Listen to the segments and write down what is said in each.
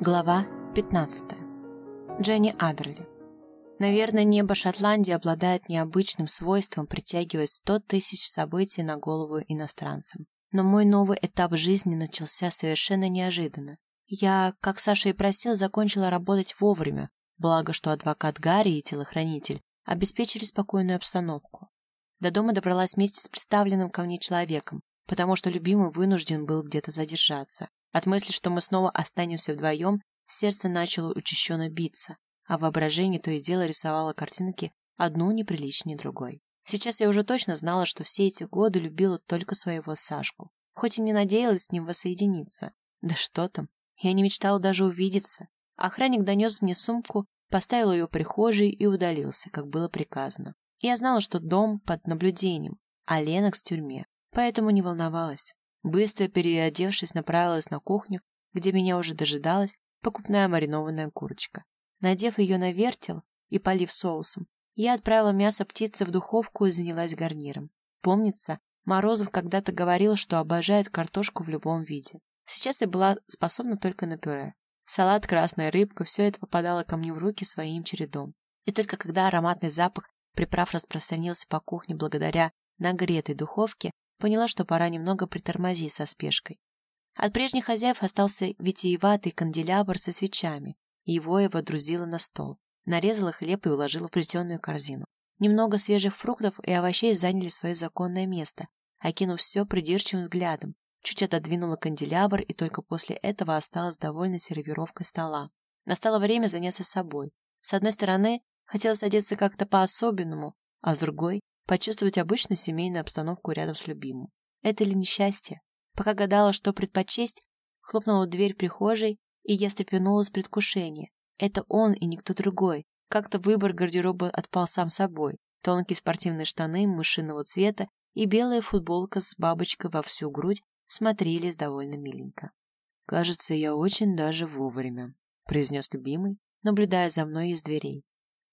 Глава 15. Дженни Адерли. Наверное, небо Шотландии обладает необычным свойством притягивать сто тысяч событий на голову иностранцам. Но мой новый этап жизни начался совершенно неожиданно. Я, как Саша и просил, закончила работать вовремя, благо что адвокат Гарри и телохранитель обеспечили спокойную обстановку. До дома добралась вместе с представленным ко мне человеком, потому что любимый вынужден был где-то задержаться. От мысли, что мы снова останемся вдвоем, сердце начало учащенно биться, а воображение то и дело рисовало картинки одну неприличнее другой. Сейчас я уже точно знала, что все эти годы любила только своего Сашку, хоть и не надеялась с ним воссоединиться. Да что там, я не мечтала даже увидеться. Охранник донес мне сумку, поставил ее в прихожей и удалился, как было приказано. Я знала, что дом под наблюдением, а Ленокс в тюрьме, поэтому не волновалась. Быстро переодевшись, направилась на кухню, где меня уже дожидалась покупная маринованная курочка. Надев ее на вертел и полив соусом, я отправила мясо птицы в духовку и занялась гарниром. Помнится, Морозов когда-то говорил, что обожает картошку в любом виде. Сейчас я была способна только на пюре. Салат, красная рыбка, все это попадало ко мне в руки своим чередом. И только когда ароматный запах приправ распространился по кухне благодаря нагретой духовке, поняла, что пора немного притормозить со спешкой. От прежних хозяев остался витиеватый канделябр со свечами, и его я водрузила на стол, нарезала хлеб и уложила в плетеную корзину. Немного свежих фруктов и овощей заняли свое законное место, окинув все придирчивым взглядом, чуть отодвинула канделябр и только после этого осталась довольна сервировкой стола. Настало время заняться собой. С одной стороны, хотелось одеться как-то по-особенному, а с другой почувствовать обычную семейную обстановку рядом с любимым. Это ли несчастье? Пока гадала, что предпочесть, хлопнула дверь прихожей, и я стрепенулась предвкушение. Это он и никто другой. Как-то выбор гардероба отпал сам собой. Тонкие спортивные штаны мышиного цвета и белая футболка с бабочкой во всю грудь смотрелись довольно миленько. «Кажется, я очень даже вовремя», — произнес любимый, наблюдая за мной из дверей.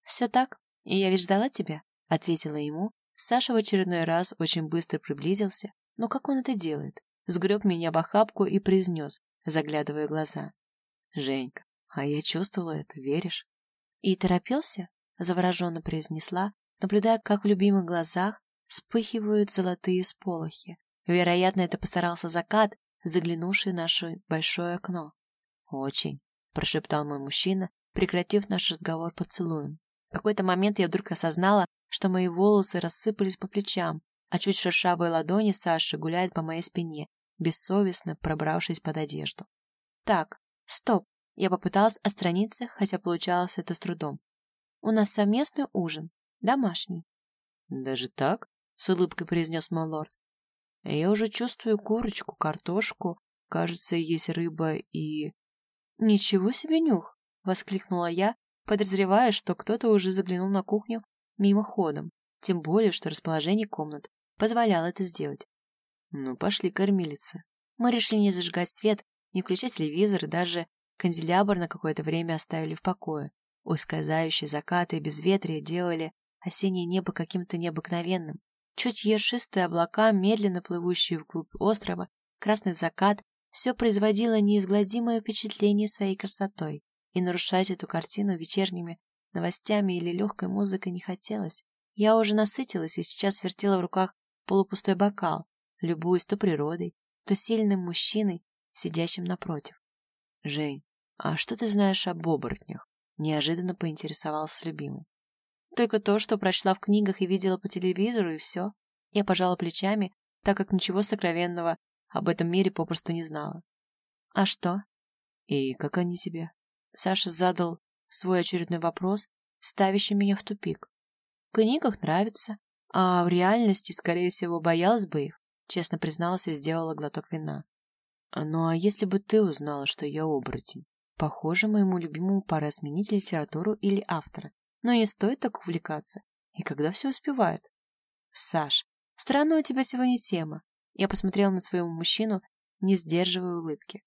«Все так, и я ведь ждала тебя», — ответила ему, Саша в очередной раз очень быстро приблизился, но как он это делает? Сгреб меня в охапку и произнес, заглядывая в глаза. «Женька, а я чувствовала это, веришь?» «И торопился?» — завороженно произнесла, наблюдая, как в любимых глазах вспыхивают золотые сполохи. Вероятно, это постарался закат, заглянувший в наше большое окно. «Очень», — прошептал мой мужчина, прекратив наш разговор поцелуем. В какой-то момент я вдруг осознала, что мои волосы рассыпались по плечам, а чуть шершавые ладони Саши гуляют по моей спине, бессовестно пробравшись под одежду. Так, стоп. Я попыталась отстраниться, хотя получалось это с трудом. У нас совместный ужин, домашний. Даже так? С улыбкой произнес мой лорд. Я уже чувствую курочку, картошку, кажется, есть рыба и... Ничего себе нюх! Воскликнула я, подозревая, что кто-то уже заглянул на кухню мимоходом, тем более, что расположение комнат позволяло это сделать. Ну, пошли, кормилица. Мы решили не зажигать свет, не включать телевизор даже канделябр на какое-то время оставили в покое. Ускользающие закаты и безветрие делали осеннее небо каким-то необыкновенным. Чуть ершистые облака, медленно плывущие вглубь острова, красный закат — все производило неизгладимое впечатление своей красотой, и нарушать эту картину вечерними Новостями или легкой музыкой не хотелось. Я уже насытилась и сейчас вертела в руках полупустой бокал, любуясь то природой, то сильным мужчиной, сидящим напротив. — Жень, а что ты знаешь об оборотнях? — неожиданно поинтересовался любимый. — Только то, что прочла в книгах и видела по телевизору, и все. Я пожала плечами, так как ничего сокровенного об этом мире попросту не знала. — А что? — И как они тебе? Саша задал свой очередной вопрос, ставящий меня в тупик. В книгах нравится, а в реальности, скорее всего, боялась бы их, честно призналась и сделала глоток вина. Ну а если бы ты узнала, что я оборотень? Похоже, моему любимому пора сменить литературу или автора. Но не стоит так увлекаться. И когда все успевает? Саш, странная у тебя сегодня тема. Я посмотрела на своего мужчину, не сдерживая улыбки.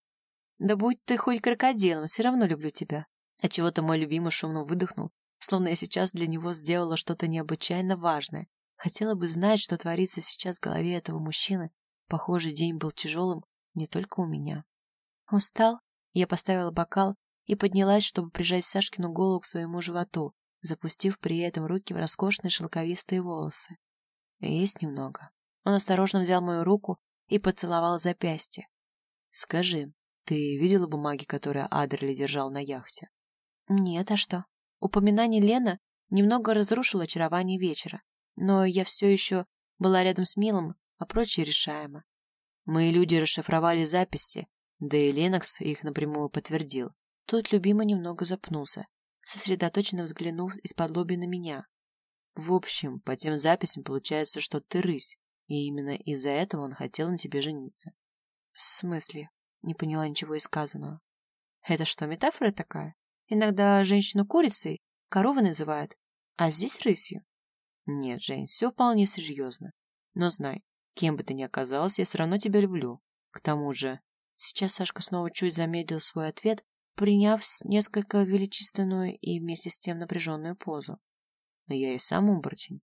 Да будь ты хоть крокодилом, все равно люблю тебя. Отчего-то мой любимый шумно выдохнул, словно я сейчас для него сделала что-то необычайно важное. Хотела бы знать, что творится сейчас в голове этого мужчины. Похоже, день был тяжелым не только у меня. Устал? Я поставила бокал и поднялась, чтобы прижать Сашкину голову к своему животу, запустив при этом руки в роскошные шелковистые волосы. Есть немного. Он осторожно взял мою руку и поцеловал запястье. Скажи, ты видела бумаги, которые Адерли держал на яхте? Нет, а что? Упоминание Лена немного разрушило очарование вечера, но я все еще была рядом с Милом, а прочее решаемо. Мои люди расшифровали записи, да и Ленокс их напрямую подтвердил. Тут любимый немного запнулся, сосредоточенно взглянув из-под лоби на меня. В общем, по тем записям получается, что ты рысь, и именно из-за этого он хотел на тебе жениться. В смысле? Не поняла ничего из сказанного. Это что, метафора такая? Иногда женщину курицей, коровы называют, а здесь рысью. Нет, Жень, все вполне серьезно. Но знай, кем бы ты ни оказался, я все равно тебя люблю. К тому же... Сейчас Сашка снова чуть замедлил свой ответ, приняв несколько величественную и вместе с тем напряженную позу. Я и сам оборотень.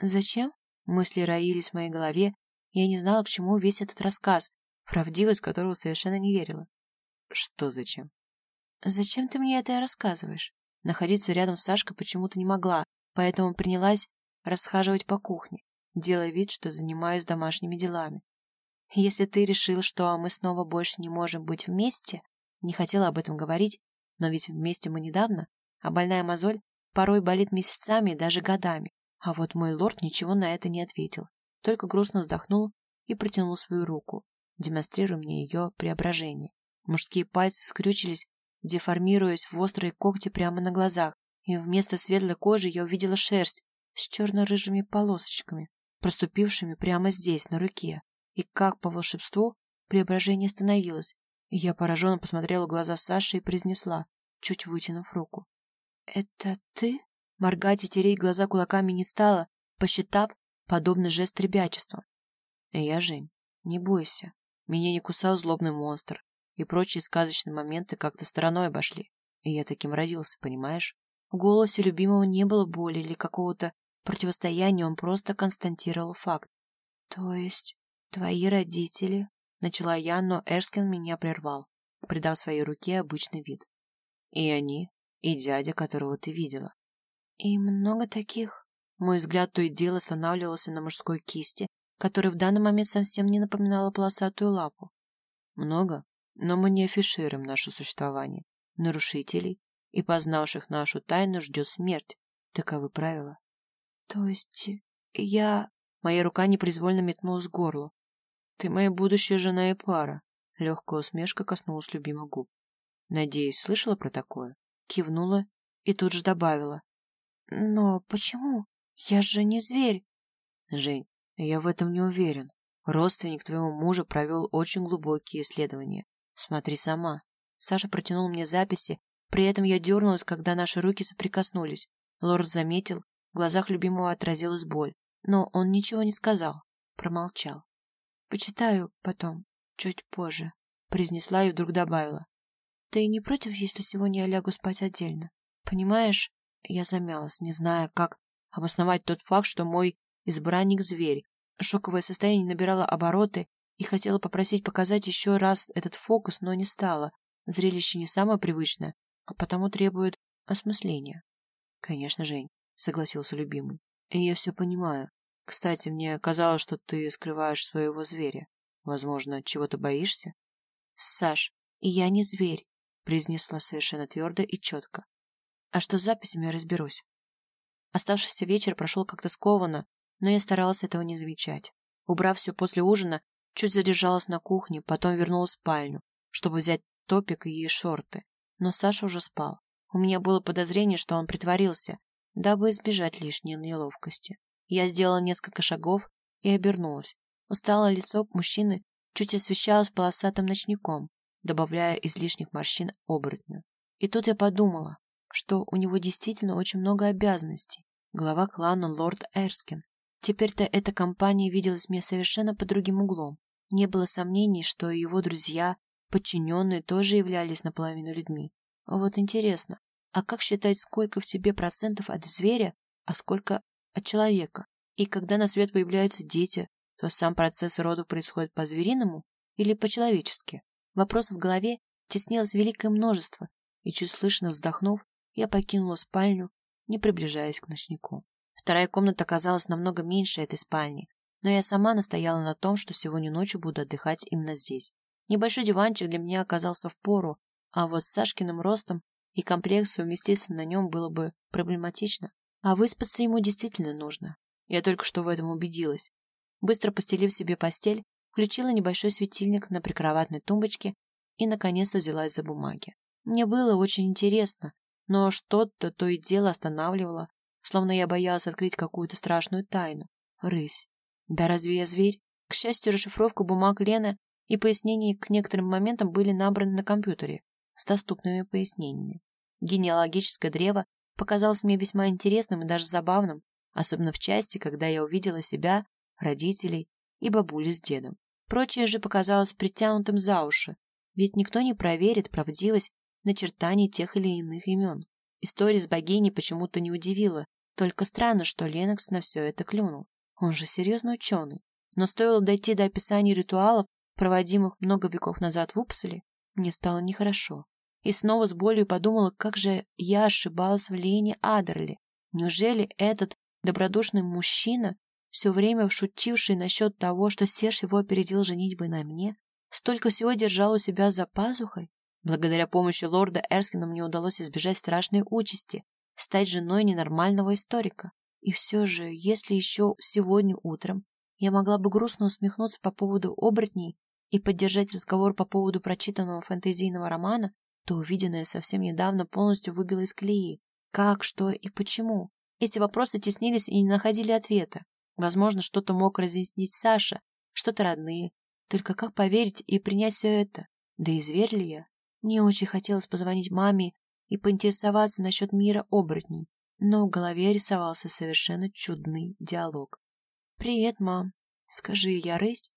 Зачем? Мысли роились в моей голове, я не знала, к чему весь этот рассказ, правдивость которого совершенно не верила. Что зачем? Зачем ты мне это рассказываешь? Находиться рядом с Сашкой почему-то не могла, поэтому принялась расхаживать по кухне, делая вид, что занимаюсь домашними делами. Если ты решил, что мы снова больше не можем быть вместе, не хотела об этом говорить, но ведь вместе мы недавно, а больная мозоль порой болит месяцами и даже годами. А вот мой лорд ничего на это не ответил, только грустно вздохнул и протянул свою руку, демонстрируя мне ее преображение. Мужские пальцы скрючились, деформируясь в острые когти прямо на глазах, и вместо светлой кожи я увидела шерсть с черно-рыжими полосочками, проступившими прямо здесь, на руке. И как по волшебству преображение остановилось, я пораженно посмотрела в глаза Саши и произнесла, чуть вытянув руку. «Это ты?» Моргать и тереть глаза кулаками не стала, посчитав подобный жест ребячеством. «Я, Жень, не бойся. Меня не кусал злобный монстр, и прочие сказочные моменты как-то стороной обошли. И я таким родился, понимаешь? В голосе любимого не было боли или какого-то противостояния, он просто констатировал факт. То есть твои родители... Начала я, но Эрскин меня прервал, придав своей руке обычный вид. И они, и дядя, которого ты видела. И много таких? Мой взгляд то и дело останавливался на мужской кисти, которая в данный момент совсем не напоминала полосатую лапу. Много, но мы не афишируем наше существование. Нарушителей и познавших нашу тайну ждет смерть. Таковы правила. То есть я... Моя рука непроизвольно метнулась к горлу. Ты моя будущая жена и пара. Легкая усмешка коснулась любимых губ. Надеюсь, слышала про такое? Кивнула и тут же добавила. Но почему? Я же не зверь. Жень, я в этом не уверен. Родственник твоего мужа провел очень глубокие исследования. Смотри сама. Саша протянул мне записи, при этом я дернулась, когда наши руки соприкоснулись. Лорд заметил, в глазах любимого отразилась боль, но он ничего не сказал, промолчал. «Почитаю потом, чуть позже», — произнесла и вдруг добавила. «Ты не против, если сегодня я лягу спать отдельно? Понимаешь, я замялась, не зная, как обосновать тот факт, что мой избранник — зверь. Шоковое состояние набирало обороты и хотела попросить показать еще раз этот фокус, но не стала. Зрелище не самое привычное, а потому требует осмысления. Конечно, Жень, согласился любимый. И я все понимаю. Кстати, мне казалось, что ты скрываешь своего зверя. Возможно, чего-то боишься? Саш, я не зверь, произнесла совершенно твердо и четко. А что с записями, я разберусь. Оставшийся вечер прошел как-то скованно, но я старалась этого не замечать. Убрав все после ужина, чуть задержалась на кухне, потом вернулась в спальню, чтобы взять топик и шорты. Но Саша уже спал. У меня было подозрение, что он притворился, дабы избежать лишней неловкости. Я сделала несколько шагов и обернулась. Усталое лицо мужчины чуть освещалось полосатым ночником, добавляя излишних морщин оборотню. И тут я подумала, что у него действительно очень много обязанностей. Глава клана лорд Эрскин. Теперь-то эта компания виделась мне совершенно под другим углом. Не было сомнений, что и его друзья, подчиненные тоже являлись наполовину людьми. Вот интересно, а как считать, сколько в тебе процентов от зверя, а сколько от человека? И когда на свет появляются дети, то сам процесс рода происходит по-звериному или по-человечески? Вопросов в голове теснилось великое множество, и, чуть слышно вздохнув, я покинула спальню, не приближаясь к ночнику. Вторая комната оказалась намного меньше этой спальни, но я сама настояла на том, что сегодня ночью буду отдыхать именно здесь. Небольшой диванчик для меня оказался в пору, а вот с Сашкиным ростом и комплексом уместиться на нем было бы проблематично. А выспаться ему действительно нужно. Я только что в этом убедилась. Быстро постелив себе постель, включила небольшой светильник на прикроватной тумбочке и, наконец-то, взялась за бумаги. Мне было очень интересно, но что-то то и дело останавливало, словно я боялась открыть какую-то страшную тайну. Рысь. Да разве я зверь? К счастью, расшифровка бумаг Лены и пояснения к некоторым моментам были набраны на компьютере с доступными пояснениями. Генеалогическое древо показалось мне весьма интересным и даже забавным, особенно в части, когда я увидела себя, родителей и бабулю с дедом. Прочее же показалось притянутым за уши, ведь никто не проверит правдивость начертаний тех или иных имен. История с богиней почему-то не удивила, только странно, что Ленокс на все это клюнул. Он же серьезный ученый. Но стоило дойти до описания ритуалов, проводимых много веков назад в Упселе, мне стало нехорошо. И снова с болью подумала, как же я ошибалась в Лене Адерли. Неужели этот добродушный мужчина, все время шутивший насчет того, что Серж его опередил женитьбой на мне, столько всего держал у себя за пазухой? Благодаря помощи лорда Эрскина мне удалось избежать страшной участи – стать женой ненормального историка. И все же, если еще сегодня утром я могла бы грустно усмехнуться по поводу оборотней и поддержать разговор по поводу прочитанного фэнтезийного романа, то увиденное совсем недавно полностью выбило из колеи. Как, что и почему? Эти вопросы теснились и не находили ответа. Возможно, что-то мог разъяснить Саша, что-то родные. Только как поверить и принять все это? Да и зверь ли я? Мне очень хотелось позвонить маме и поинтересоваться насчет мира оборотней, но в голове рисовался совершенно чудный диалог. «Привет, мам. Скажи, я рысь?»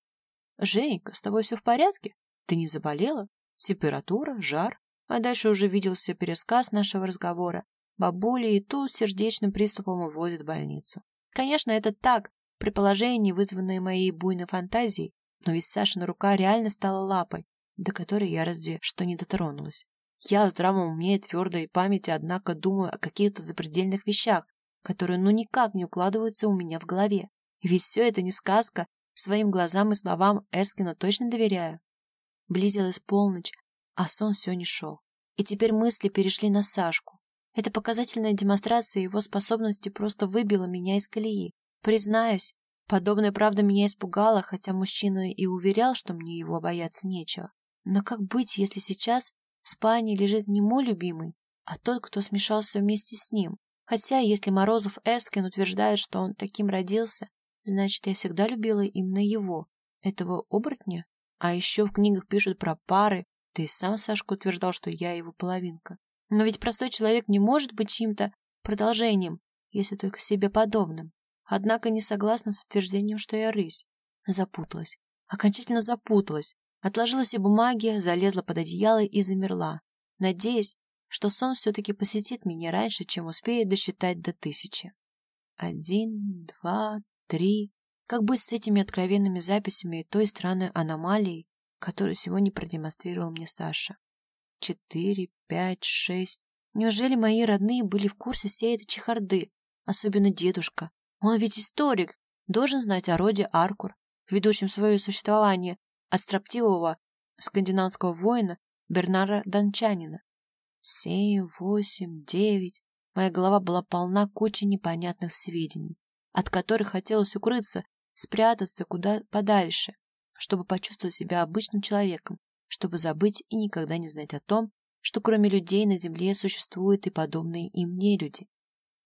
«Женька, с тобой все в порядке? Ты не заболела? Температура, жар?» А дальше уже виделся пересказ нашего разговора. Бабуля и тут сердечным приступом уводит в больницу. Конечно, это так, предположение, вызванное моей буйной фантазией, но ведь Сашина рука реально стала лапой, до которой я разве что не дотронулась. Я в здравом уме и твердой памяти, однако, думаю о каких-то запредельных вещах, которые ну никак не укладываются у меня в голове. Ведь все это не сказка, своим глазам и словам Эрскина точно доверяю. Близилась полночь, а сон все не шел. И теперь мысли перешли на Сашку. Эта показательная демонстрация его способности просто выбила меня из колеи. Признаюсь, подобная правда меня испугала, хотя мужчина и уверял, что мне его бояться нечего. Но как быть, если сейчас в спальне лежит не мой любимый, а тот, кто смешался вместе с ним? Хотя, если Морозов Эрскин утверждает, что он таким родился, значит, я всегда любила именно его, этого оборотня. А еще в книгах пишут про пары, да сам Сашка утверждал, что я его половинка. Но ведь простой человек не может быть чьим-то продолжением, если только себе подобным. Однако не согласна с утверждением, что я рысь. Запуталась. Окончательно запуталась. Отложила все бумаги, залезла под одеяло и замерла, надеясь, что сон все-таки посетит меня раньше, чем успеет досчитать до тысячи. Один, два, три. Как быть с этими откровенными записями и той странной аномалией, которую сегодня продемонстрировал мне Саша? четыре, пять, шесть. Неужели мои родные были в курсе всей этой чехарды? Особенно дедушка. Он ведь историк, должен знать о роде Аркур, ведущем свое существование от строптивого скандинавского воина Бернара Дончанина. Семь, восемь, девять. Моя голова была полна кучи непонятных сведений, от которых хотелось укрыться, спрятаться куда подальше, чтобы почувствовать себя обычным человеком, чтобы забыть и никогда не знать о том, что кроме людей на земле существуют и подобные им нелюди.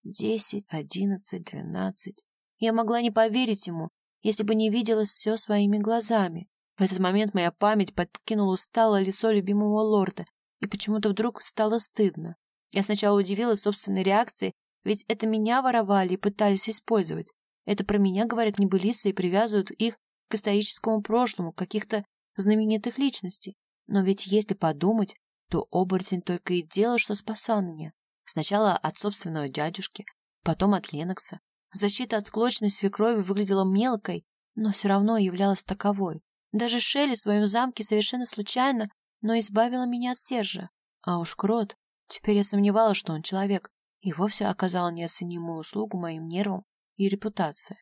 Десять, одиннадцать, двенадцать. Я могла не поверить ему, если бы не видела все своими глазами. В этот момент моя память подкинула усталое лицо любимого лорда, и почему-то вдруг стало стыдно. Я сначала удивилась собственной реакцией, ведь это меня воровали и пытались использовать. Это про меня говорят небылицы и привязывают их к историческому прошлому, каких-то знаменитых личностей. Но ведь если подумать, то оборотень только и делал, что спасал меня. Сначала от собственного дядюшки, потом от Ленокса. Защита от склочной свекрови выглядела мелкой, но все равно являлась таковой. Даже Шелли в своем замке совершенно случайно, но избавила меня от Сержа. А уж Крот, Теперь я сомневалась, что он человек, и вовсе оказал неоценимую услугу моим нервам и репутации.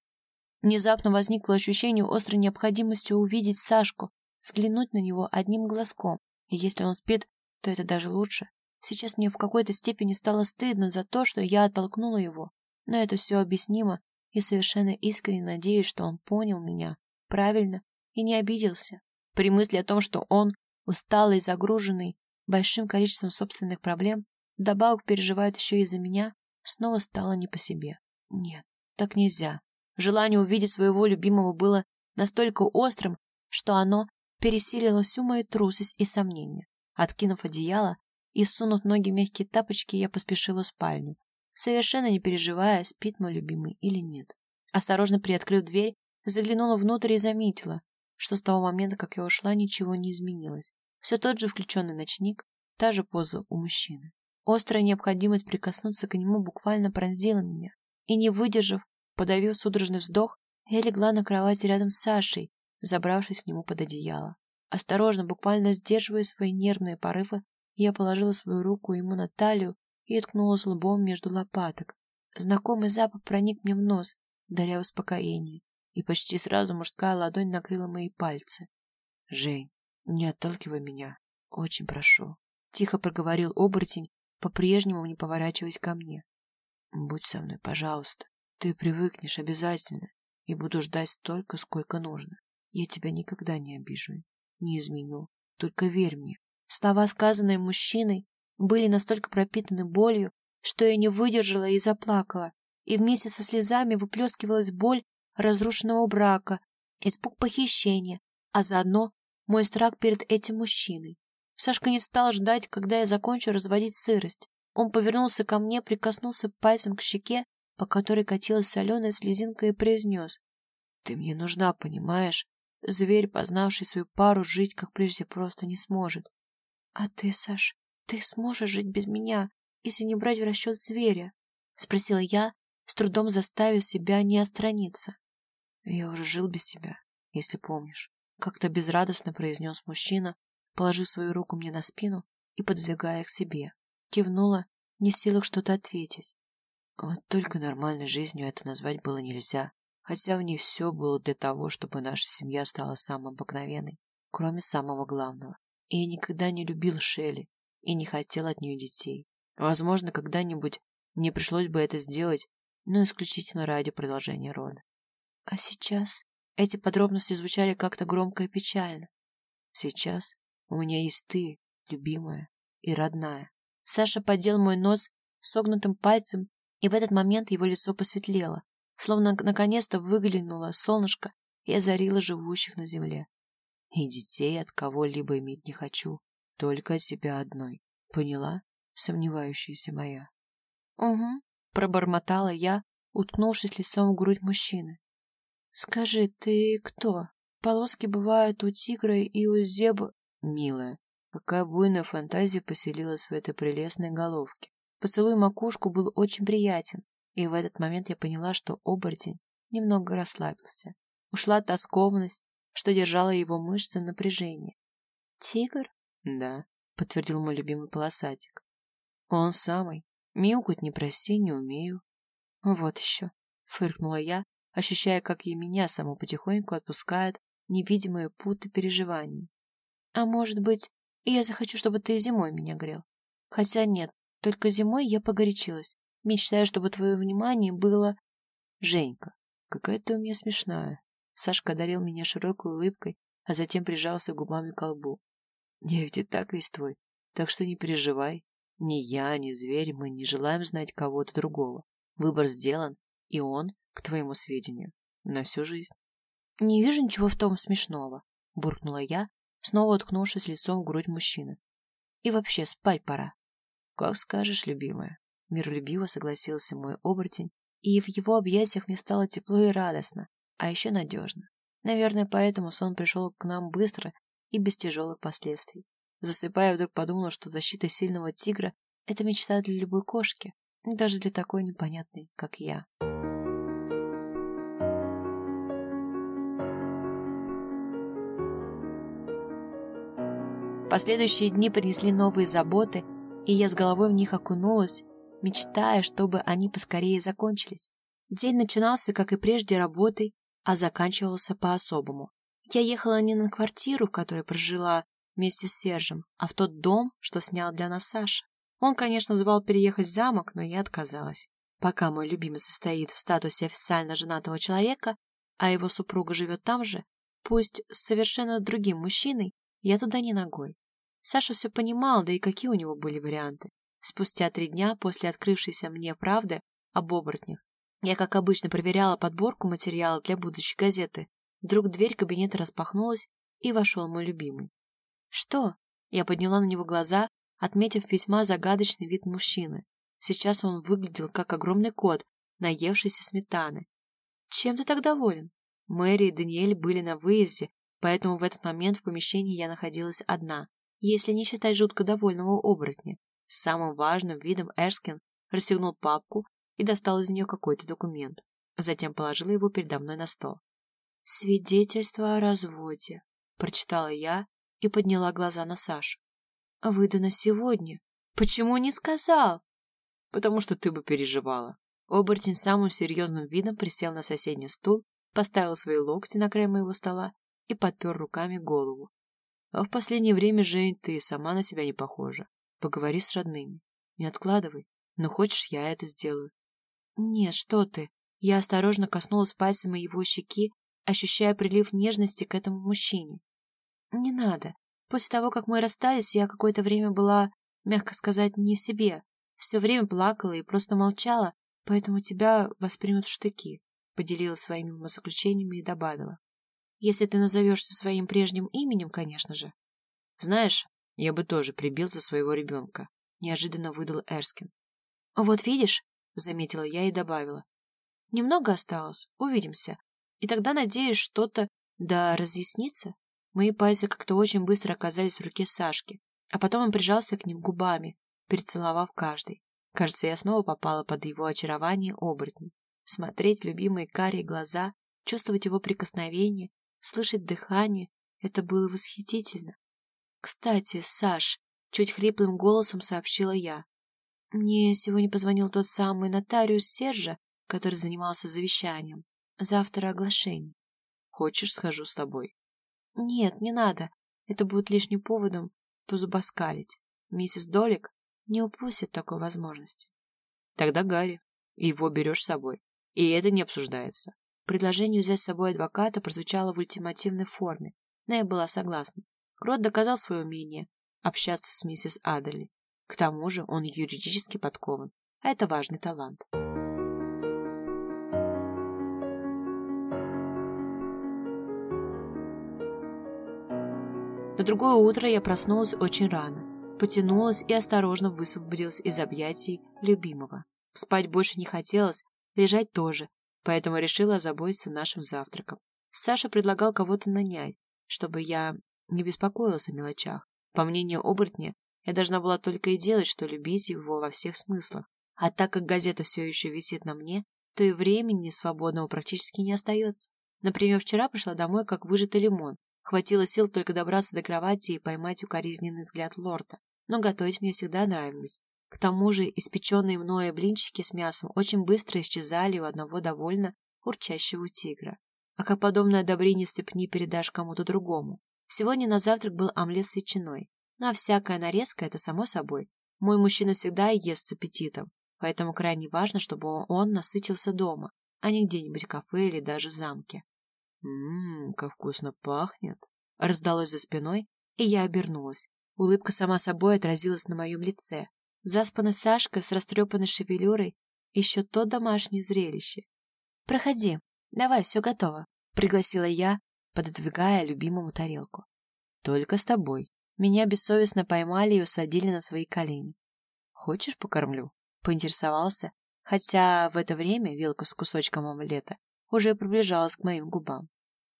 Внезапно возникло ощущение острой необходимости увидеть Сашку, взглянуть на него одним глазком. И если он спит, то это даже лучше. Сейчас мне в какой-то степени стало стыдно за то, что я оттолкнула его. Но это все объяснимо, и совершенно искренне надеюсь, что он понял меня правильно и не обиделся. При мысли о том, что он, усталый и загруженный большим количеством собственных проблем, добавок переживает еще и за меня, снова стало не по себе. Нет, так нельзя. Желание увидеть своего любимого было настолько острым, что оно пересилило всю мою трусость и сомнения. Откинув одеяло и всунув ноги в мягкие тапочки, я поспешила в спальню, совершенно не переживая, спит мой любимый или нет. Осторожно приоткрыв дверь, заглянула внутрь и заметила, что с того момента, как я ушла, ничего не изменилось. Все тот же включенный ночник, та же поза у мужчины. Острая необходимость прикоснуться к нему буквально пронзила меня, и, не выдержав, подавив судорожный вздох, я легла на кровати рядом с Сашей, забравшись к нему под одеяло. Осторожно, буквально сдерживая свои нервные порывы, я положила свою руку ему на талию и ткнулась лбом между лопаток. Знакомый запах проник мне в нос, даря успокоение, и почти сразу мужская ладонь накрыла мои пальцы. «Жень, не отталкивай меня, очень прошу», — тихо проговорил оборотень, по-прежнему не поворачиваясь ко мне. «Будь со мной, пожалуйста. Ты привыкнешь обязательно, и буду ждать столько, сколько нужно. Я тебя никогда не обижу, не изменю. Только верь мне. Слова, сказанные мужчиной, были настолько пропитаны болью, что я не выдержала и заплакала. И вместе со слезами выплескивалась боль разрушенного брака, испуг похищения, а заодно мой страх перед этим мужчиной. Сашка не стал ждать, когда я закончу разводить сырость. Он повернулся ко мне, прикоснулся пальцем к щеке, по которой катилась соленая слезинка, и произнес. «Ты мне нужна, понимаешь? Зверь, познавший свою пару, жить, как прежде, просто не сможет. А ты, Саш, ты сможешь жить без меня, если не брать в расчет зверя? Спросила я, с трудом заставив себя не отстраниться. Я уже жил без тебя, если помнишь. Как-то безрадостно произнес мужчина, положив свою руку мне на спину и подвигая к себе. Кивнула, не в силах что-то ответить. Вот только нормальной жизнью это назвать было нельзя хотя в ней все было для того, чтобы наша семья стала самой обыкновенной, кроме самого главного. И я никогда не любил Шелли и не хотел от нее детей. Возможно, когда-нибудь мне пришлось бы это сделать, но исключительно ради продолжения рода. А сейчас эти подробности звучали как-то громко и печально. Сейчас у меня есть ты, любимая и родная. Саша поддел мой нос согнутым пальцем, и в этот момент его лицо посветлело, словно наконец-то выглянуло солнышко и озарило живущих на земле. И детей от кого-либо иметь не хочу, только от себя одной. Поняла, сомневающаяся моя? Угу, пробормотала я, уткнувшись лицом в грудь мужчины. Скажи, ты кто? Полоски бывают у тигра и у зеб... Милая, какая буйная фантазия поселилась в этой прелестной головке. Поцелуй макушку был очень приятен, и в этот момент я поняла, что оборотень немного расслабился. Ушла тоскованность, что держала его мышцы в напряжении. «Тигр?» «Да», — подтвердил мой любимый полосатик. «Он самый. Мяукать не проси, не умею». «Вот еще», — фыркнула я, ощущая, как и меня само потихоньку отпускает невидимые путы переживаний. «А может быть, я захочу, чтобы ты зимой меня грел? Хотя нет, только зимой я погорячилась. Мечтаю, чтобы твое внимание было... Женька, какая ты у меня смешная. Сашка одарил меня широкой улыбкой, а затем прижался губами к лбу. Я ведь и так весь твой, так что не переживай. Ни я, ни зверь, мы не желаем знать кого-то другого. Выбор сделан, и он, к твоему сведению, на всю жизнь. Не вижу ничего в том смешного, буркнула я, снова уткнувшись лицом в грудь мужчины. И вообще спать пора. Как скажешь, любимая. Миролюбиво согласился мой оборотень, и в его объятиях мне стало тепло и радостно, а еще надежно. Наверное, поэтому сон пришел к нам быстро и без тяжелых последствий. Засыпая, вдруг подумала, что защита сильного тигра — это мечта для любой кошки, даже для такой непонятной, как я. Последующие дни принесли новые заботы и я с головой в них окунулась, мечтая, чтобы они поскорее закончились. День начинался, как и прежде, работой, а заканчивался по-особому. Я ехала не на квартиру, в которой прожила вместе с Сержем, а в тот дом, что снял для нас Саша. Он, конечно, звал переехать в замок, но я отказалась. Пока мой любимый состоит в статусе официально женатого человека, а его супруга живет там же, пусть с совершенно другим мужчиной, я туда не ногой. Саша все понимал, да и какие у него были варианты. Спустя три дня после открывшейся мне правды об оборотнях, я, как обычно, проверяла подборку материала для будущей газеты. Вдруг дверь кабинета распахнулась, и вошел мой любимый. «Что?» Я подняла на него глаза, отметив весьма загадочный вид мужчины. Сейчас он выглядел как огромный кот, наевшийся сметаны. «Чем ты так доволен?» Мэри и Даниэль были на выезде, поэтому в этот момент в помещении я находилась одна, если не считать жутко довольного оборотня. С самым важным видом Эрскин расстегнул папку и достал из нее какой-то документ. Затем положил его передо мной на стол. «Свидетельство о разводе», — прочитала я и подняла глаза на Сашу. «Выдано сегодня. Почему не сказал?» «Потому что ты бы переживала». Оборотень самым серьезным видом присел на соседний стул, поставил свои локти на край моего стола и подпер руками голову. «А в последнее время, Жень, ты сама на себя не похожа. Поговори с родными. Не откладывай. Но хочешь, я это сделаю. Нет, что ты. Я осторожно коснулась пальцем его щеки, ощущая прилив нежности к этому мужчине. Не надо. После того, как мы расстались, я какое-то время была, мягко сказать, не в себе. Все время плакала и просто молчала, поэтому тебя воспримут в штыки, поделилась своими умозаключениями и добавила. Если ты назовешься своим прежним именем, конечно же. Знаешь, я бы тоже прибил за своего ребенка, неожиданно выдал Эрскин. Вот видишь, заметила я и добавила. Немного осталось, увидимся. И тогда, надеюсь, что-то да разъяснится. Мои пальцы как-то очень быстро оказались в руке Сашки, а потом он прижался к ним губами, перецеловав каждый. Кажется, я снова попала под его очарование оборотней. Смотреть любимые карие глаза, чувствовать его прикосновение, слышать дыхание — это было восхитительно. «Кстати, Саш», — чуть хриплым голосом сообщила я, мне сегодня позвонил тот самый нотариус Сержа, который занимался завещанием. Завтра оглашение. Хочешь, схожу с тобой? Нет, не надо. Это будет лишним поводом позубоскалить. Миссис Долик не упустит такой возможности. Тогда Гарри. Его берешь с собой. И это не обсуждается. Предложение взять с собой адвоката прозвучало в ультимативной форме, но я была согласна. Крот доказал свое умение общаться с миссис Адерли. К тому же он юридически подкован, а это важный талант. На другое утро я проснулась очень рано, потянулась и осторожно высвободилась из объятий любимого. Спать больше не хотелось, лежать тоже, поэтому решила озаботиться нашим завтраком. Саша предлагал кого-то нанять, чтобы я не беспокоилась о мелочах. По мнению оборотня, я должна была только и делать, что любить его во всех смыслах. А так как газета все еще висит на мне, то и времени свободного практически не остается. Например, вчера пришла домой как выжатый лимон. Хватило сил только добраться до кровати и поймать укоризненный взгляд лорда. Но готовить мне всегда нравилось. К тому же испеченные мною блинчики с мясом очень быстро исчезали у одного довольно урчащего тигра. А как подобное одобрение степни передашь кому-то другому? Сегодня на завтрак был омлет с ветчиной. Ну а всякая нарезка — это само собой. Мой мужчина всегда ест с аппетитом, поэтому крайне важно, чтобы он насытился дома, а не где-нибудь в кафе или даже замке. «Ммм, как вкусно пахнет!» Раздалось за спиной, и я обернулась. Улыбка сама собой отразилась на моем лице. Заспанная Сашка с растрепанной шевелюрой — еще то домашнее зрелище. «Проходи, давай, все готово», — пригласила я, пододвигая любимому тарелку. «Только с тобой», меня бессовестно поймали и усадили на свои колени. «Хочешь, покормлю?» — поинтересовался, хотя в это время вилка с кусочком омлета уже приближалась к моим губам.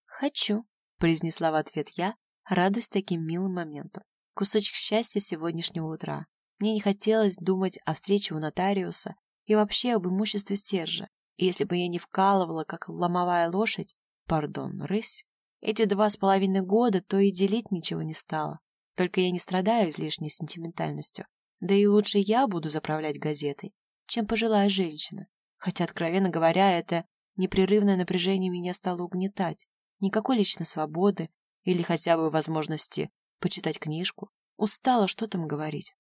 «Хочу», — произнесла в ответ я, радуясь таким милым моментом. Кусочек счастья сегодняшнего утра. Мне не хотелось думать о встрече у нотариуса и вообще об имуществе Сержа. И если бы я не вкалывала, как ломовая лошадь, пардон, рысь, эти два с половиной года, то и делить ничего не стало. Только я не страдаю излишней сентиментальностью, Да и лучше я буду заправлять газетой, чем пожилая женщина. Хотя, откровенно говоря, это непрерывное напряжение меня стало угнетать. Никакой личной свободы или хотя бы возможности почитать книжку. Устала, что там говорить.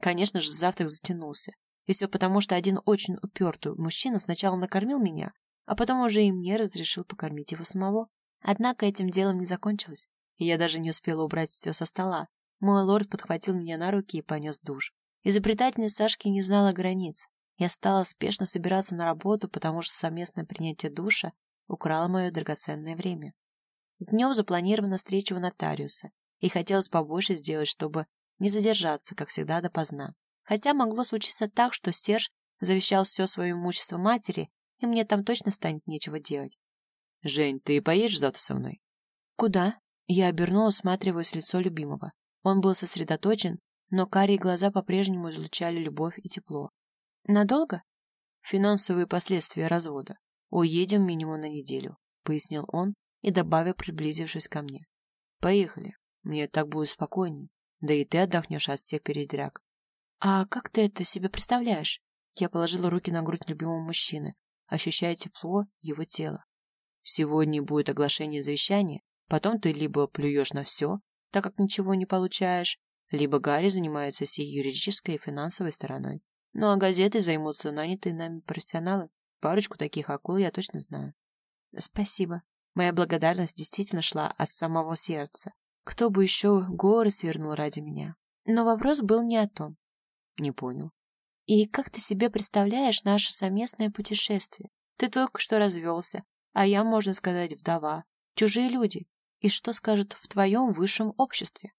Конечно же, завтрак затянулся. И все потому, что один очень упертый мужчина сначала накормил меня, а потом уже и мне разрешил покормить его самого. Однако этим делом не закончилось, и я даже не успела убрать все со стола. Мой лорд подхватил меня на руки и понес душ. Изобретательность Сашки не знала границ. Я стала спешно собираться на работу, потому что совместное принятие душа украло мое драгоценное время. Днем запланирована встреча у нотариуса, и хотелось побольше сделать, чтобы не задержаться, как всегда, допоздна. Хотя могло случиться так, что Серж завещал все свое имущество матери, и мне там точно станет нечего делать. «Жень, ты поедешь завтра со мной?» «Куда?» Я обернулась, осматриваясь лицо любимого. Он был сосредоточен, но карие глаза по-прежнему излучали любовь и тепло. «Надолго?» «Финансовые последствия развода. Уедем минимум на неделю», — пояснил он и добавил, приблизившись ко мне. «Поехали. Мне так будет спокойней. Да и ты отдохнешь от всех передряг». «А как ты это себе представляешь?» Я положила руки на грудь любимого мужчины, ощущая тепло его тела. «Сегодня будет оглашение завещания, потом ты либо плюешь на все, так как ничего не получаешь, либо Гарри занимается всей юридической и финансовой стороной. Ну а газеты займутся нанятые нами профессионалы. Парочку таких акул я точно знаю. Спасибо. Моя благодарность действительно шла от самого сердца. Кто бы еще горы свернул ради меня. Но вопрос был не о том. Не понял. И как ты себе представляешь наше совместное путешествие? Ты только что развелся, а я, можно сказать, вдова. Чужие люди. И что скажут в твоем высшем обществе?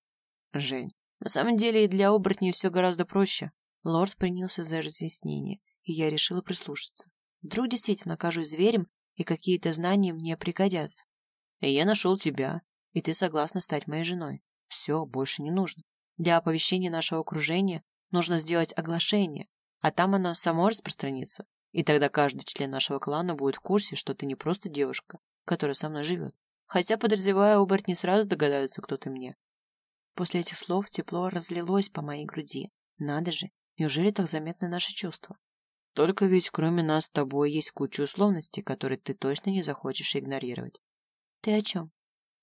Жень, на самом деле и для оборотней все гораздо проще. Лорд принялся за разъяснение, и я решила прислушаться. Вдруг действительно окажусь зверем, и какие-то знания мне пригодятся. И я нашел тебя, и ты согласна стать моей женой. Все, больше не нужно. Для оповещения нашего окружения нужно сделать оглашение, а там оно само распространится. И тогда каждый член нашего клана будет в курсе, что ты не просто девушка, которая со мной живет. Хотя, подразумевая, оборотни сразу догадаются, кто ты мне. После этих слов тепло разлилось по моей груди. Надо же, неужели так заметны наши чувства? Только ведь кроме нас с тобой есть куча условностей, которые ты точно не захочешь игнорировать. Ты о чем?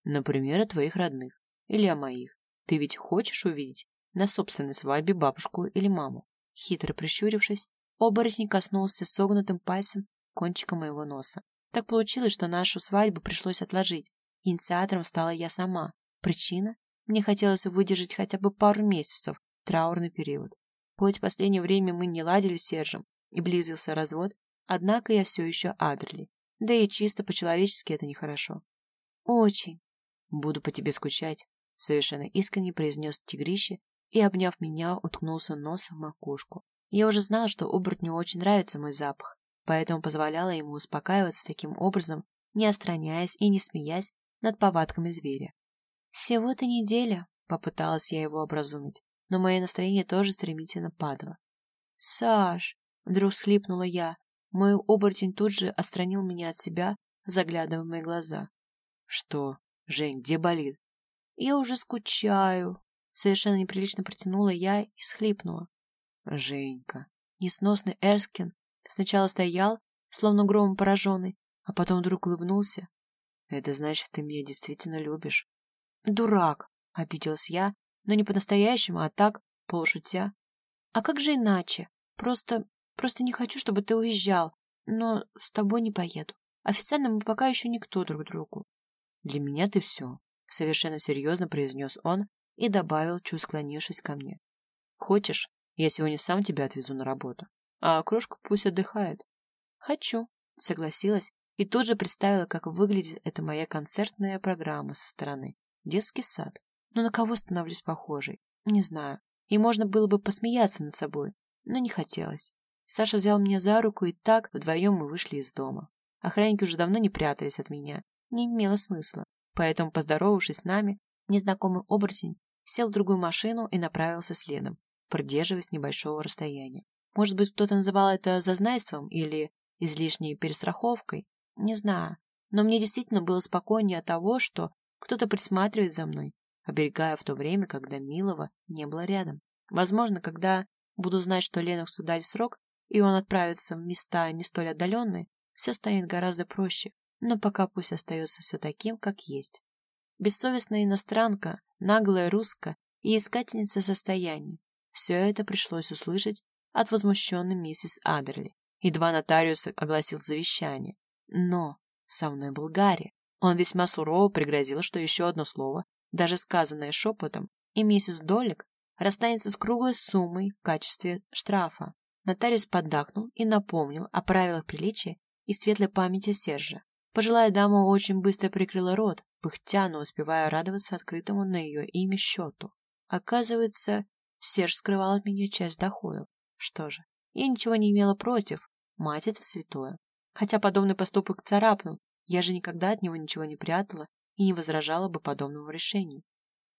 Например, о твоих родных. Или о моих. Ты ведь хочешь увидеть на собственной свадьбе бабушку или маму? Хитро прищурившись, оборотень коснулся согнутым пальцем кончика моего носа. Так получилось, что нашу свадьбу пришлось отложить. Инициатором стала я сама. Причина? Мне хотелось выдержать хотя бы пару месяцев траурный период. Хоть в последнее время мы не ладили с Сержем и близился развод, однако я все еще Адерли. Да и чисто по-человечески это нехорошо. Очень. Буду по тебе скучать, совершенно искренне произнес тигрище и, обняв меня, уткнулся носом в макушку. Я уже знала, что оборотню очень нравится мой запах, поэтому позволяла ему успокаиваться таким образом, не отстраняясь и не смеясь над повадками зверя. «Всего-то неделя», — попыталась я его образумить, но мое настроение тоже стремительно падало. «Саш!» — вдруг схлипнула я. Мой оборотень тут же отстранил меня от себя, заглядывая в мои глаза. «Что? Жень, где болит?» «Я уже скучаю», — совершенно неприлично протянула я и схлипнула. «Женька!» Несносный Эрскин сначала стоял, словно громом пораженный, а потом вдруг улыбнулся. «Это значит, ты меня действительно любишь?» «Дурак!» — обиделась я, но не по-настоящему, а так, полушутя. «А как же иначе? Просто... просто не хочу, чтобы ты уезжал, но с тобой не поеду. Официально мы пока еще никто друг другу». «Для меня ты все», — совершенно серьезно произнес он и добавил, чуть склонившись ко мне. «Хочешь, я сегодня сам тебя отвезу на работу, а кружка пусть отдыхает?» «Хочу», — согласилась и тут же представила, как выглядит эта моя концертная программа со стороны. Детский сад. Но на кого становлюсь похожей? Не знаю. И можно было бы посмеяться над собой, но не хотелось. Саша взял меня за руку, и так вдвоем мы вышли из дома. Охранники уже давно не прятались от меня. Не имело смысла. Поэтому, поздоровавшись с нами, незнакомый оборотень сел в другую машину и направился следом, придерживаясь небольшого расстояния. Может быть, кто-то называл это зазнайством или излишней перестраховкой? Не знаю. Но мне действительно было спокойнее от того, что кто-то присматривает за мной, оберегая в то время, когда милого не было рядом. Возможно, когда буду знать, что Леноксу дали срок, и он отправится в места не столь отдаленные, все станет гораздо проще, но пока пусть остается все таким, как есть. Бессовестная иностранка, наглая русская и искательница состояний. Все это пришлось услышать от возмущенной миссис Адерли. Едва нотариус огласил завещание. Но со мной был Гарри. Он весьма сурово пригрозил, что еще одно слово, даже сказанное шепотом, и миссис Долик расстанется с круглой суммой в качестве штрафа. Нотариус поддакнул и напомнил о правилах приличия и светлой памяти Сержа. Пожилая дама очень быстро прикрыла рот, пыхтя, но успевая радоваться открытому на ее имя счету. Оказывается, Серж скрывал от меня часть доходов. Что же, я ничего не имела против. Мать это святое. Хотя подобный поступок царапнул, я же никогда от него ничего не прятала и не возражала бы подобному решению.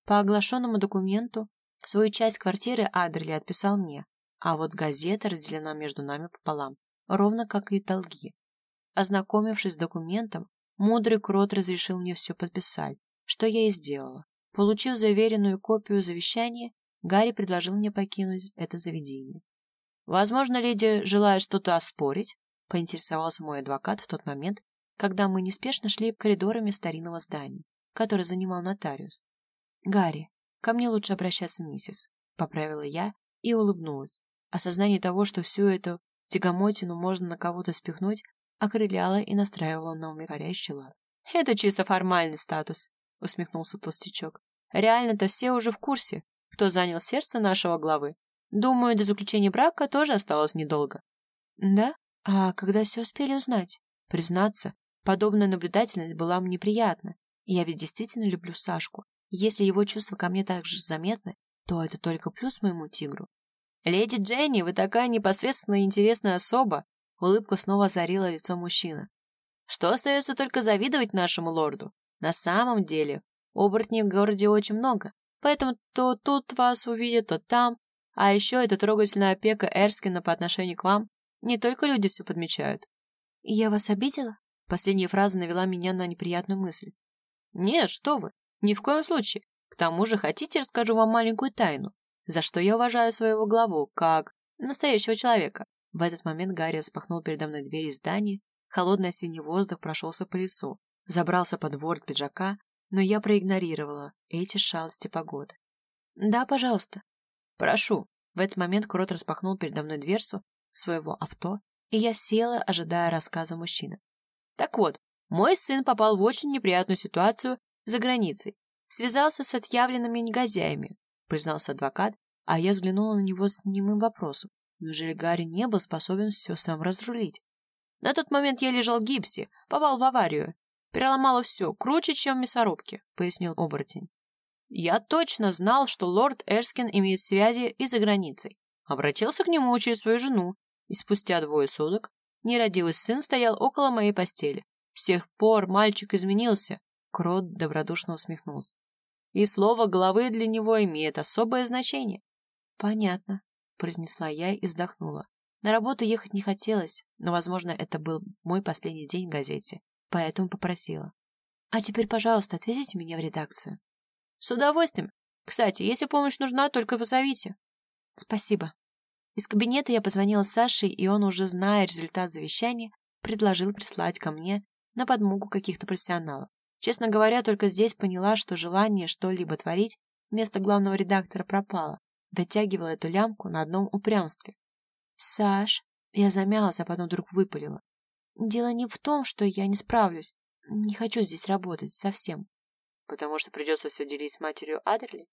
По оглашенному документу свою часть квартиры Адерли отписал мне, а вот газета разделена между нами пополам, ровно как и долги. Ознакомившись с документом, мудрый крот разрешил мне все подписать, что я и сделала. Получив заверенную копию завещания, Гарри предложил мне покинуть это заведение. «Возможно, леди желает что-то оспорить?» — поинтересовался мой адвокат в тот момент, когда мы неспешно шли коридорами старинного здания, который занимал нотариус. «Гарри, ко мне лучше обращаться миссис», — поправила я и улыбнулась. Осознание того, что всю эту тягомотину можно на кого-то спихнуть, окрыляло и настраивало на умирающий лад. «Это чисто формальный статус», — усмехнулся толстячок. «Реально-то все уже в курсе, кто занял сердце нашего главы. Думаю, до заключения брака тоже осталось недолго». «Да? А когда все успели узнать?» Признаться, подобная наблюдательность была мне приятна. Я ведь действительно люблю Сашку. Если его чувства ко мне так же заметны, то это только плюс моему тигру. «Леди Дженни, вы такая непосредственная и интересная особа!» Улыбка снова озарила лицо мужчины. «Что остается только завидовать нашему лорду? На самом деле, оборотней в городе очень много, поэтому то тут вас увидят, то там. А еще эта трогательная опека Эрскина по отношению к вам. Не только люди все подмечают». «Я вас обидела?» Последняя фраза навела меня на неприятную мысль. «Нет, что вы, ни в коем случае. К тому же, хотите, расскажу вам маленькую тайну за что я уважаю своего главу, как настоящего человека. В этот момент Гарри распахнул передо мной дверь здания, холодный осенний воздух прошелся по лицу, забрался под ворот пиджака, но я проигнорировала эти шалости погоды. «Да, пожалуйста». «Прошу». В этот момент Крот распахнул передо мной дверцу своего авто, и я села, ожидая рассказа мужчины. Так вот, мой сын попал в очень неприятную ситуацию за границей. Связался с отъявленными негодяями, признался адвокат, а я взглянула на него с немым вопросом. Неужели Гарри не был способен все сам разрулить? На тот момент я лежал в гипсе, попал в аварию. Переломало все, круче, чем в мясорубке, пояснил оборотень. Я точно знал, что лорд Эрскин имеет связи и за границей. Обратился к нему через свою жену, и спустя двое суток нерадивый сын стоял около моей постели. С тех пор мальчик изменился. Крот добродушно усмехнулся и слово главы для него имеет особое значение. Понятно, произнесла я и вздохнула. На работу ехать не хотелось, но, возможно, это был мой последний день в газете, поэтому попросила. А теперь, пожалуйста, отвезите меня в редакцию. С удовольствием. Кстати, если помощь нужна, только позовите. Спасибо. Из кабинета я позвонила Саше, и он, уже зная результат завещания, предложил прислать ко мне на подмогу каких-то профессионалов. Честно говоря, только здесь поняла, что желание что-либо творить вместо главного редактора пропало. Дотягивала эту лямку на одном упрямстве. «Саш...» Я замялась, а потом вдруг выпалила. «Дело не в том, что я не справлюсь. Не хочу здесь работать совсем». «Потому что придется все делить с матерью Адерли?»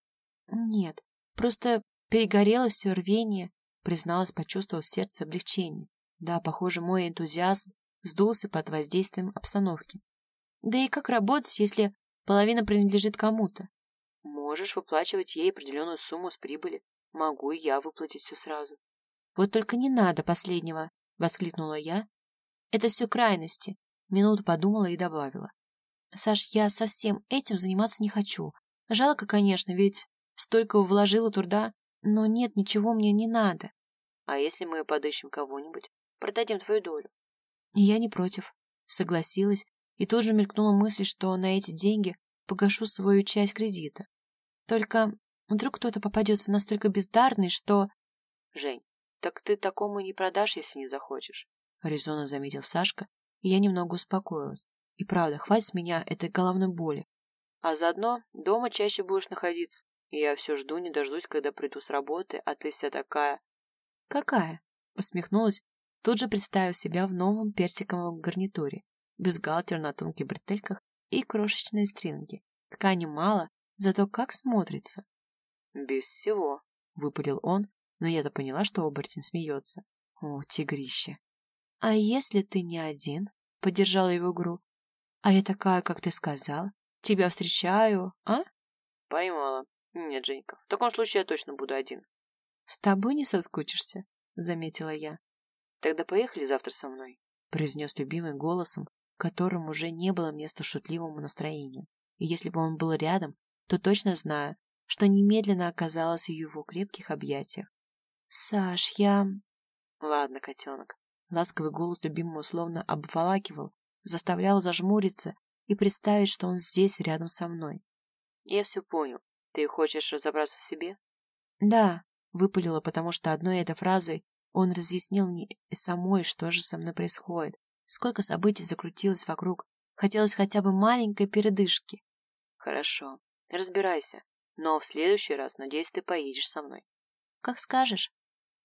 «Нет, просто перегорело все рвение», призналась, почувствовав сердце облегчение. Да, похоже, мой энтузиазм сдулся под воздействием обстановки. Да и как работать, если половина принадлежит кому-то? Можешь выплачивать ей определенную сумму с прибыли. Могу и я выплатить все сразу. Вот только не надо последнего, воскликнула я. Это все крайности. Минуту подумала и добавила. Саш, я совсем этим заниматься не хочу. Жалко, конечно, ведь столько вложила труда, но нет, ничего мне не надо. А если мы подыщем кого-нибудь, продадим твою долю? Я не против, согласилась, и тут же мелькнула мысль, что на эти деньги погашу свою часть кредита. Только вдруг кто-то попадется настолько бездарный, что... Жень, так ты такому не продашь, если не захочешь. Резонно заметил Сашка, и я немного успокоилась. И правда, хватит с меня этой головной боли. А заодно дома чаще будешь находиться. И я все жду, не дождусь, когда приду с работы, а ты вся такая... Какая? Усмехнулась, тут же представив себя в новом персиковом гарнитуре. Бюстгальтер на тонких бретельках и крошечные стринги. Ткани мало, зато как смотрится. Без всего, выпалил он, но я-то поняла, что оборотень смеется. О, тигрище. А если ты не один? Поддержала его игру. А я такая, как ты сказал. Тебя встречаю, а? Поймала. Нет, Женька, в таком случае я точно буду один. С тобой не соскучишься, заметила я. Тогда поехали завтра со мной, произнес любимым голосом, в котором уже не было места шутливому настроению. И если бы он был рядом, то точно знаю, что немедленно оказалась в его крепких объятиях. «Саш, я...» «Ладно, котенок». Ласковый голос любимого словно обволакивал, заставлял зажмуриться и представить, что он здесь, рядом со мной. «Я все понял. Ты хочешь разобраться в себе?» «Да», — выпалила, потому что одной этой фразой он разъяснил мне самой, что же со мной происходит, сколько событий закрутилось вокруг. Хотелось хотя бы маленькой передышки. «Хорошо, разбирайся. Но в следующий раз, надеюсь, ты поедешь со мной. Как скажешь.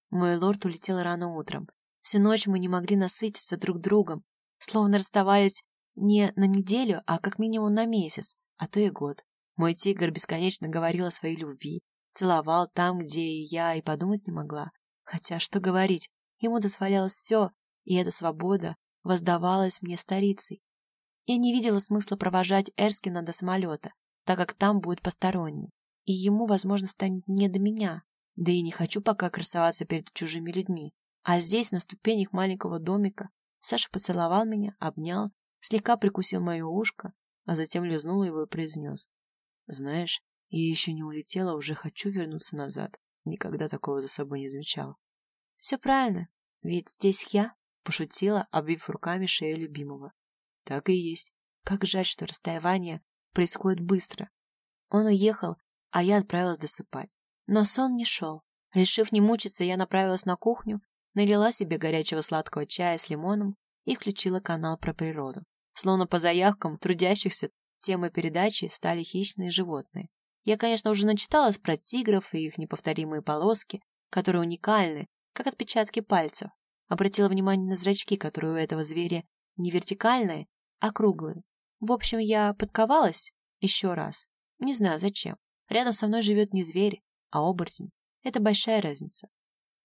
Мой лорд улетел рано утром. Всю ночь мы не могли насытиться друг другом, словно расставаясь не на неделю, а как минимум на месяц, а то и год. Мой тигр бесконечно говорил о своей любви, целовал там, где и я и подумать не могла. Хотя, что говорить, ему дозволялось все, и эта свобода воздавалась мне старицей. Я не видела смысла провожать Эрскина до самолета, так как там будет посторонний и ему, возможно, станет не до меня. Да и не хочу пока красоваться перед чужими людьми. А здесь, на ступенях маленького домика, Саша поцеловал меня, обнял, слегка прикусил мое ушко, а затем лизнул его и произнес. «Знаешь, я еще не улетела, уже хочу вернуться назад. Никогда такого за собой не замечала». «Все правильно, ведь здесь я», — пошутила, обвив руками шею любимого. «Так и есть. Как жаль, что расставание происходит быстро. Он уехал, а я отправилась досыпать. Но сон не шел. Решив не мучиться, я направилась на кухню, налила себе горячего сладкого чая с лимоном и включила канал про природу. Словно по заявкам трудящихся темой передачи стали хищные животные. Я, конечно, уже начиталась про тигров и их неповторимые полоски, которые уникальны, как отпечатки пальцев. Обратила внимание на зрачки, которые у этого зверя не вертикальные, а круглые. В общем, я подковалась еще раз. Не знаю зачем. Рядом со мной живет не зверь, а оборотень. Это большая разница.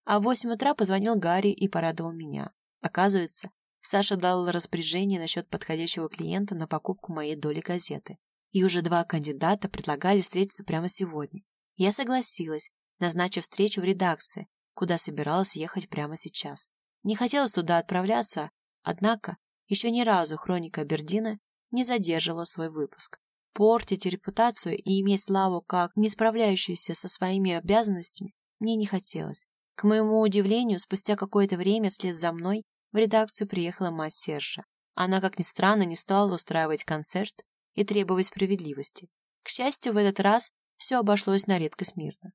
А в восемь утра позвонил Гарри и порадовал меня. Оказывается, Саша дал распоряжение насчет подходящего клиента на покупку моей доли газеты. И уже два кандидата предлагали встретиться прямо сегодня. Я согласилась, назначив встречу в редакции, куда собиралась ехать прямо сейчас. Не хотелось туда отправляться, однако еще ни разу хроника Бердина не задерживала свой выпуск. Портить репутацию и иметь славу как не справляющуюся со своими обязанностями мне не хотелось. К моему удивлению, спустя какое-то время вслед за мной в редакцию приехала мать Сержа. Она, как ни странно, не стала устраивать концерт и требовать справедливости. К счастью, в этот раз все обошлось на редкость мирно.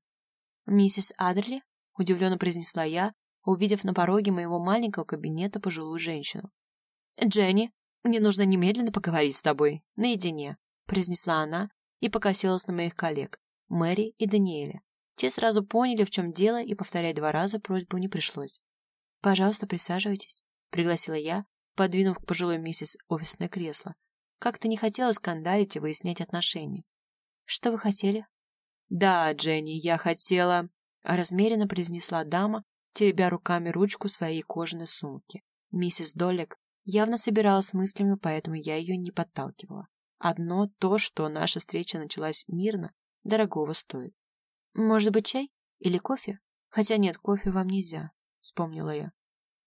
«Миссис Адерли?» – удивленно произнесла я, увидев на пороге моего маленького кабинета пожилую женщину. «Дженни, мне нужно немедленно поговорить с тобой, наедине», произнесла она и покосилась на моих коллег, Мэри и Даниэля. Те сразу поняли, в чем дело, и повторять два раза просьбу не пришлось. «Пожалуйста, присаживайтесь», — пригласила я, подвинув к пожилой миссис офисное кресло. Как-то не хотела скандалить и выяснять отношения. «Что вы хотели?» «Да, Дженни, я хотела...» — размеренно произнесла дама, теребя руками ручку своей кожаной сумки. Миссис Долек явно собиралась мыслями, поэтому я ее не подталкивала. Одно то, что наша встреча началась мирно, дорогого стоит. Может быть, чай? Или кофе? Хотя нет, кофе вам нельзя, вспомнила я.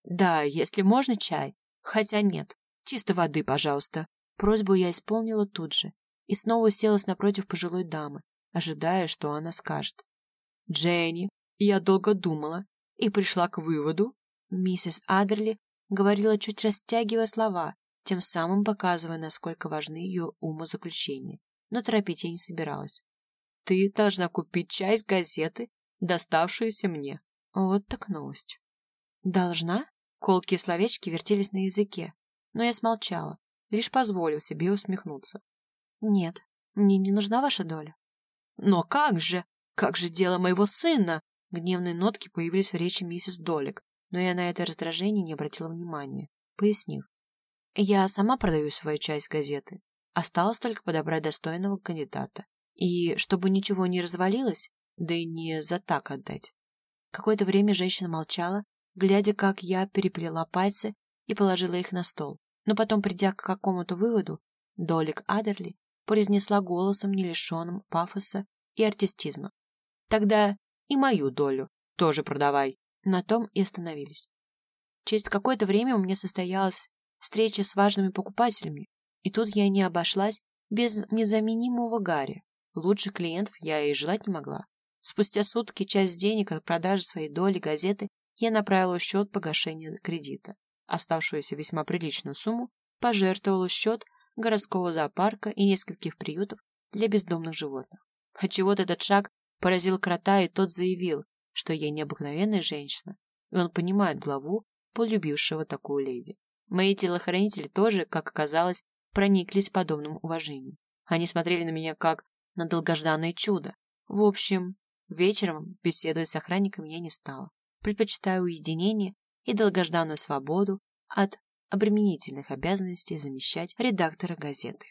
Да, если можно, чай. Хотя нет. Чисто воды, пожалуйста. Просьбу я исполнила тут же и снова уселась напротив пожилой дамы, ожидая, что она скажет. Дженни, я долго думала и пришла к выводу. Миссис Адерли говорила, чуть растягивая слова, тем самым показывая, насколько важны ее умозаключения. Но торопить я не собиралась. «Ты должна купить с газеты, доставшуюся мне. Вот так новость. Должна? Колкие словечки вертелись на языке, но я смолчала, лишь позволил себе усмехнуться. Нет, мне не нужна ваша доля. Но как же? Как же дело моего сына? Гневные нотки появились в речи миссис Долик, но я на это раздражение не обратила внимания, пояснив. Я сама продаю свою часть газеты. Осталось только подобрать достойного кандидата. И чтобы ничего не развалилось, да и не за так отдать. Какое-то время женщина молчала, глядя, как я переплела пальцы и положила их на стол. Но потом, придя к какому-то выводу, Долик Адерли произнесла голосом, не лишенным пафоса и артистизма. «Тогда и мою долю тоже продавай». На том и остановились. Через какое-то время у меня состоялась встреча с важными покупателями, и тут я не обошлась без незаменимого Гарри. Лучше клиентов я и желать не могла. Спустя сутки часть денег от продажи своей доли газеты я направила в счет погашения кредита. Оставшуюся весьма приличную сумму пожертвовала в счет городского зоопарка и нескольких приютов для бездомных животных. Отчего-то этот шаг поразил крота, и тот заявил, что я необыкновенная женщина, и он понимает главу, полюбившего такую леди. Мои телохранители тоже, как оказалось, прониклись подобным уважением. Они смотрели на меня как на долгожданное чудо. В общем, вечером беседовать с охранником я не стала. Предпочитаю уединение и долгожданную свободу от обременительных обязанностей замещать редактора газеты.